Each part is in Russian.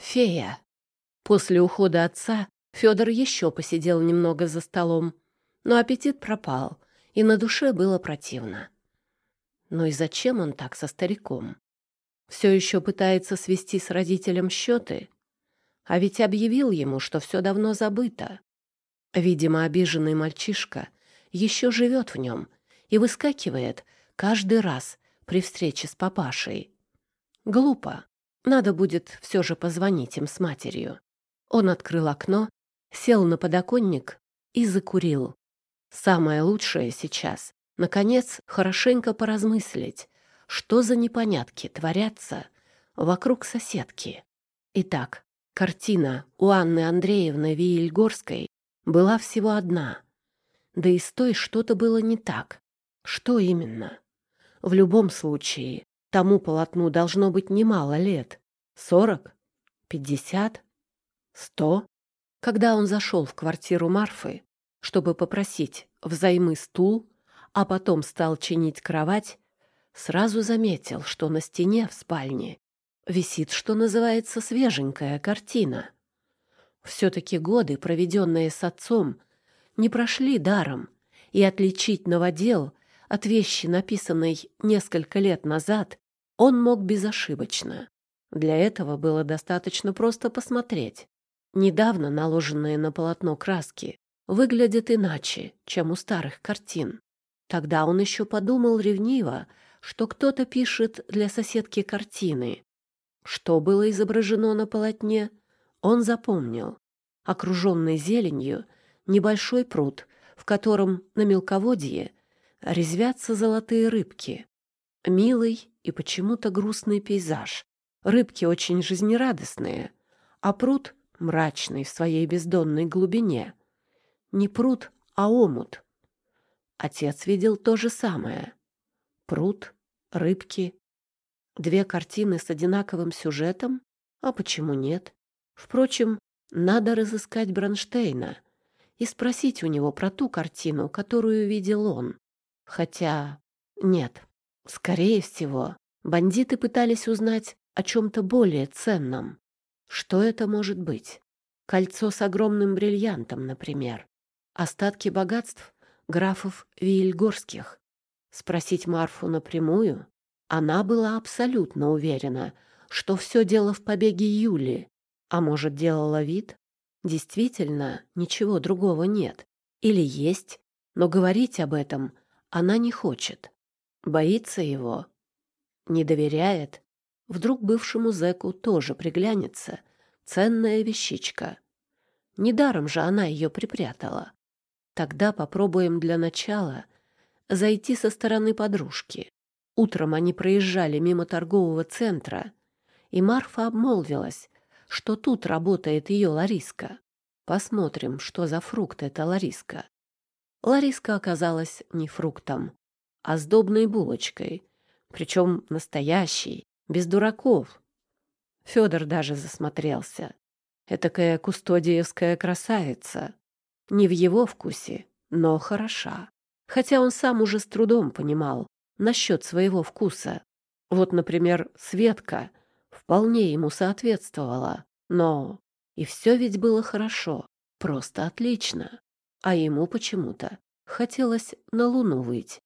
Фея. После ухода отца Федор еще посидел немного за столом, но аппетит пропал, и на душе было противно. Ну и зачем он так со стариком? Все еще пытается свести с родителем счеты? А ведь объявил ему, что все давно забыто. Видимо, обиженный мальчишка еще живет в нем и выскакивает каждый раз при встрече с папашей. Глупо. Надо будет все же позвонить им с матерью. Он открыл окно, сел на подоконник и закурил. Самое лучшее сейчас — наконец хорошенько поразмыслить, что за непонятки творятся вокруг соседки. Итак, картина у Анны Андреевны Виельгорской была всего одна. Да и с той что-то было не так. Что именно? В любом случае, тому полотну должно быть немало лет. Сорок? Пятьдесят? Сто? Когда он зашел в квартиру Марфы, чтобы попросить взаймы стул, а потом стал чинить кровать, сразу заметил, что на стене в спальне висит, что называется, свеженькая картина. Все-таки годы, проведенные с отцом, не прошли даром, и отличить новодел от вещи, написанной несколько лет назад, он мог безошибочно. Для этого было достаточно просто посмотреть. Недавно наложенные на полотно краски выглядят иначе, чем у старых картин. Тогда он еще подумал ревниво, что кто-то пишет для соседки картины. Что было изображено на полотне, он запомнил. Окруженный зеленью небольшой пруд, в котором на мелководье резвятся золотые рыбки. Милый и почему-то грустный пейзаж. Рыбки очень жизнерадостные, а пруд мрачный в своей бездонной глубине. Не пруд, а омут. Отец видел то же самое. Пруд, рыбки. Две картины с одинаковым сюжетом? А почему нет? Впрочем, надо разыскать Бронштейна и спросить у него про ту картину, которую видел он. Хотя... нет. Скорее всего, бандиты пытались узнать о чем-то более ценном. Что это может быть? Кольцо с огромным бриллиантом, например. Остатки богатств графов Вильгорских. Спросить Марфу напрямую? Она была абсолютно уверена, что все дело в побеге Юли. А может, делала вид? Действительно, ничего другого нет. Или есть, но говорить об этом она не хочет. Боится его. Не доверяет. Вдруг бывшему зэку тоже приглянется ценная вещичка. Недаром же она ее припрятала. Тогда попробуем для начала зайти со стороны подружки. Утром они проезжали мимо торгового центра, и Марфа обмолвилась, что тут работает ее Лариска. Посмотрим, что за фрукт эта Лариска. Лариска оказалась не фруктом, а сдобной булочкой, причем настоящей, без дураков. Федор даже засмотрелся. Этакая кустодиевская красавица. Не в его вкусе, но хороша. Хотя он сам уже с трудом понимал насчет своего вкуса. Вот, например, Светка вполне ему соответствовала. Но и все ведь было хорошо, просто отлично. А ему почему-то хотелось на луну выйти.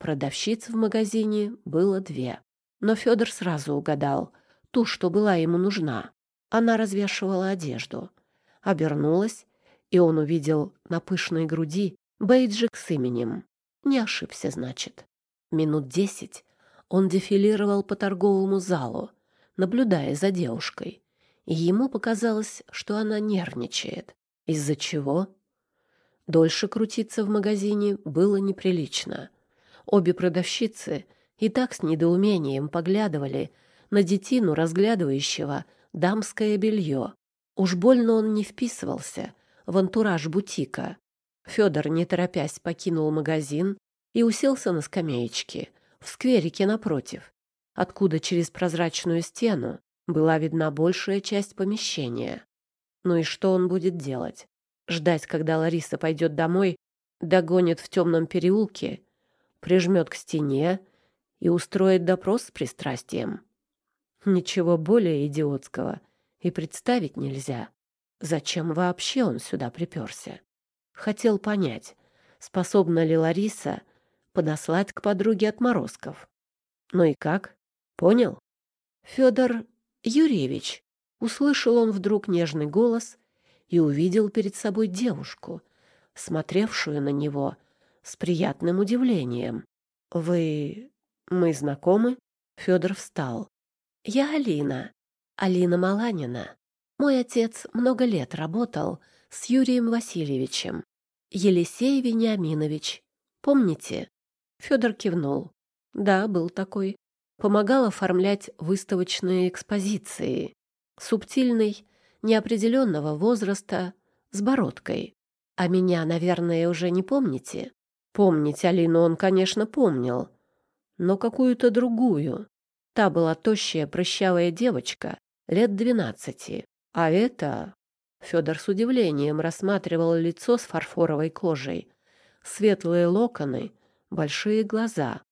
Продавщиц в магазине было две. Но Федор сразу угадал ту, что была ему нужна. Она развешивала одежду. Обернулась, и он увидел на пышной груди бейджик с именем. Не ошибся, значит. Минут десять он дефилировал по торговому залу, наблюдая за девушкой. И ему показалось, что она нервничает. Из-за чего? Дольше крутиться в магазине было неприлично. Обе продавщицы и так с недоумением поглядывали на детину, разглядывающего дамское белье. Уж больно он не вписывался в антураж бутика. Федор, не торопясь, покинул магазин и уселся на скамеечке в скверике напротив, откуда через прозрачную стену была видна большая часть помещения. Ну и что он будет делать? Ждать, когда Лариса пойдет домой, догонит в темном переулке, прижмет к стене и устроит допрос с пристрастием. Ничего более идиотского И представить нельзя, зачем вообще он сюда приперся. Хотел понять, способна ли Лариса подослать к подруге отморозков. Ну и как? Понял? Федор Юрьевич. Услышал он вдруг нежный голос и увидел перед собой девушку, смотревшую на него с приятным удивлением. «Вы... мы знакомы?» Федор встал. «Я Алина. Алина Маланина. Мой отец много лет работал с Юрием Васильевичем. Елисей Вениаминович. Помните?» Федор кивнул. «Да, был такой. Помогал оформлять выставочные экспозиции. Субтильный, неопределенного возраста, с бородкой. А меня, наверное, уже не помните?» Помнить Алину он, конечно, помнил, но какую-то другую. Та была тощая, прыщавая девочка, лет двенадцати. А это... Федор с удивлением рассматривал лицо с фарфоровой кожей. Светлые локоны, большие глаза.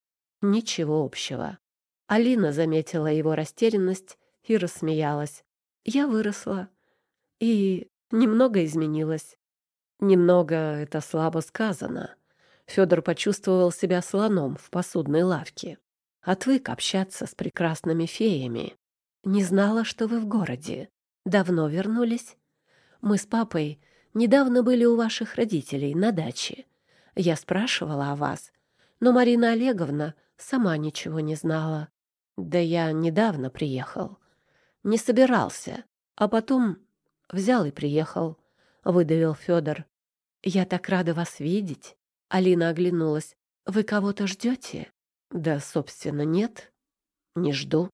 Ничего общего. Алина заметила его растерянность и рассмеялась. Я выросла и немного изменилась. Немного — это слабо сказано. Федор почувствовал себя слоном в посудной лавке. Отвык общаться с прекрасными феями. Не знала, что вы в городе. Давно вернулись? Мы с папой недавно были у ваших родителей на даче. Я спрашивала о вас, но Марина Олеговна сама ничего не знала. Да я недавно приехал. Не собирался, а потом взял и приехал, — выдавил Федор. Я так рада вас видеть. Алина оглянулась. «Вы кого-то ждете?» «Да, собственно, нет. Не жду».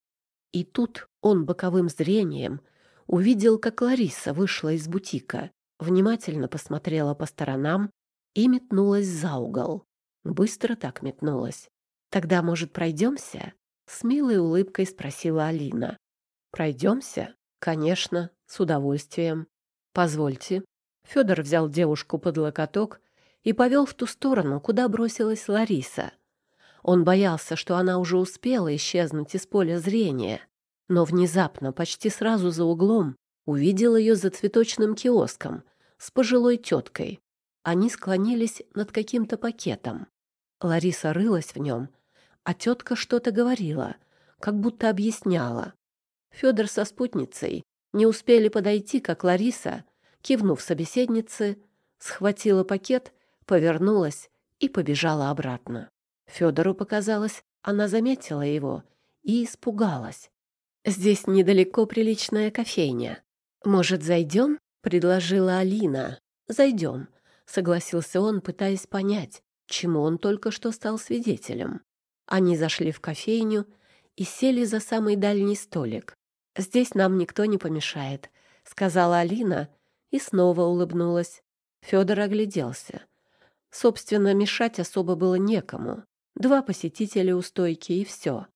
И тут он боковым зрением увидел, как Лариса вышла из бутика, внимательно посмотрела по сторонам и метнулась за угол. Быстро так метнулась. «Тогда, может, пройдемся?» С милой улыбкой спросила Алина. «Пройдемся?» «Конечно, с удовольствием. Позвольте». Федор взял девушку под локоток и повел в ту сторону, куда бросилась Лариса. Он боялся, что она уже успела исчезнуть из поля зрения, но внезапно, почти сразу за углом, увидел ее за цветочным киоском с пожилой теткой. Они склонились над каким-то пакетом. Лариса рылась в нем, а тетка что-то говорила, как будто объясняла. Федор со спутницей не успели подойти, как Лариса, кивнув собеседнице, схватила пакет повернулась и побежала обратно. Федору показалось, она заметила его и испугалась. «Здесь недалеко приличная кофейня. Может, зайдем?» — предложила Алина. «Зайдем», — согласился он, пытаясь понять, чему он только что стал свидетелем. Они зашли в кофейню и сели за самый дальний столик. «Здесь нам никто не помешает», — сказала Алина и снова улыбнулась. Федор огляделся. Собственно, мешать особо было некому. Два посетителя у стойки и все.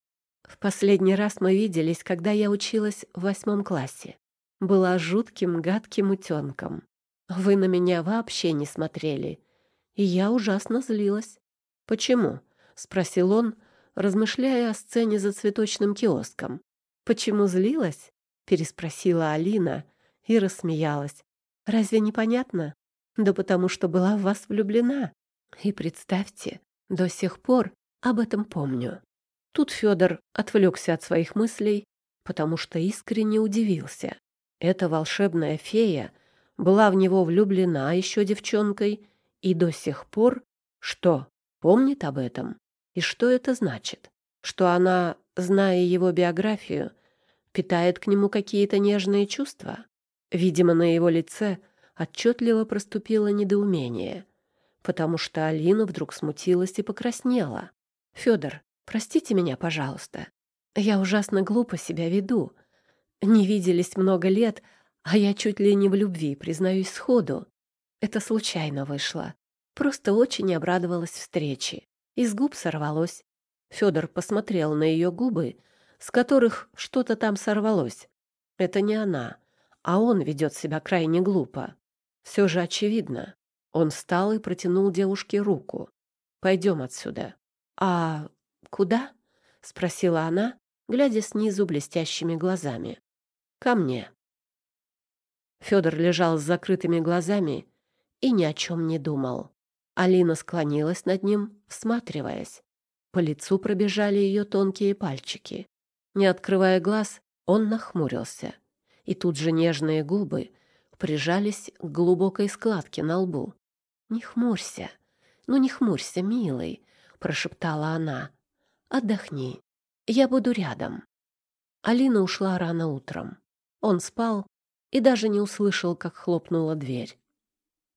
В последний раз мы виделись, когда я училась в восьмом классе. Была жутким, гадким утенком. Вы на меня вообще не смотрели. И я ужасно злилась. «Почему?» — спросил он, размышляя о сцене за цветочным киоском. «Почему злилась?» — переспросила Алина и рассмеялась. «Разве непонятно? Да потому что была в вас влюблена. И представьте, до сих пор об этом помню. Тут Федор отвлекся от своих мыслей, потому что искренне удивился. Эта волшебная фея была в него влюблена еще девчонкой и до сих пор что, помнит об этом? И что это значит? Что она, зная его биографию, питает к нему какие-то нежные чувства? Видимо, на его лице отчетливо проступило недоумение, потому что Алина вдруг смутилась и покраснела. «Федор, простите меня, пожалуйста. Я ужасно глупо себя веду. Не виделись много лет, а я чуть ли не в любви, признаюсь сходу. Это случайно вышло. Просто очень обрадовалась встрече. Из губ сорвалось. Федор посмотрел на ее губы, с которых что-то там сорвалось. Это не она, а он ведет себя крайне глупо. Все же очевидно. Он встал и протянул девушке руку. «Пойдем отсюда». «А куда?» — спросила она, глядя снизу блестящими глазами. «Ко мне». Федор лежал с закрытыми глазами и ни о чем не думал. Алина склонилась над ним, всматриваясь. По лицу пробежали ее тонкие пальчики. Не открывая глаз, он нахмурился. И тут же нежные губы прижались к глубокой складке на лбу. «Не хмурься, ну не хмурься, милый», — прошептала она. «Отдохни, я буду рядом». Алина ушла рано утром. Он спал и даже не услышал, как хлопнула дверь.